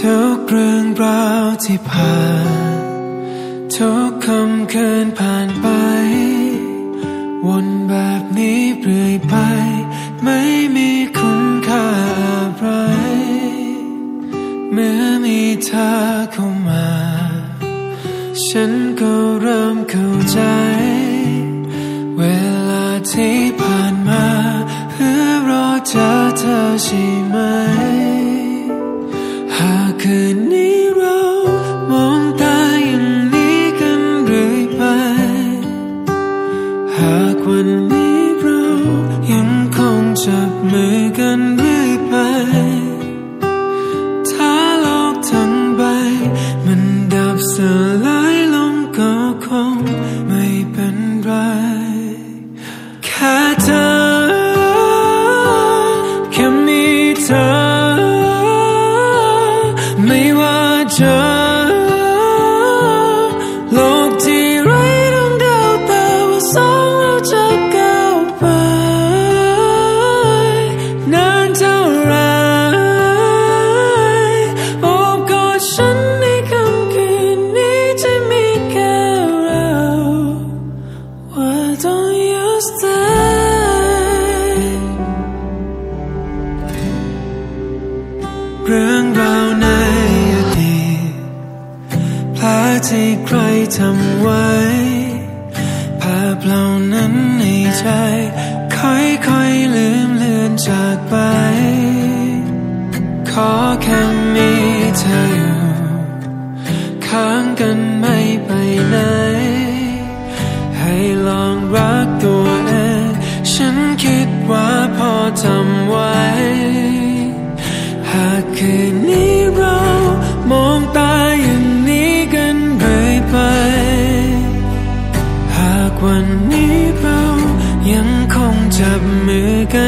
ทุกเรื่องราวที่ผ่าน ทุกคำเคืนผ่านไป วนแบบนี้เรื่อยไป ไม่มี เริ่มเข้าใจ เวลาที่ผ่านมาเพื่อรอเจอเธอใช่ไหม หากคืนนี้เรามองตาอย่างนี้กันเรื่อยไป หากวันนี้เรายังคงจับมือกันเรื่อยไปถ้าโลกทั้งใบ มันดับสลาย ที่ใครทำไว้ภาพเหล่านั้นในใจ ค่อยๆลืมเลือนจากไป ขอแค่มีเธอ ยังคงจับมือกัน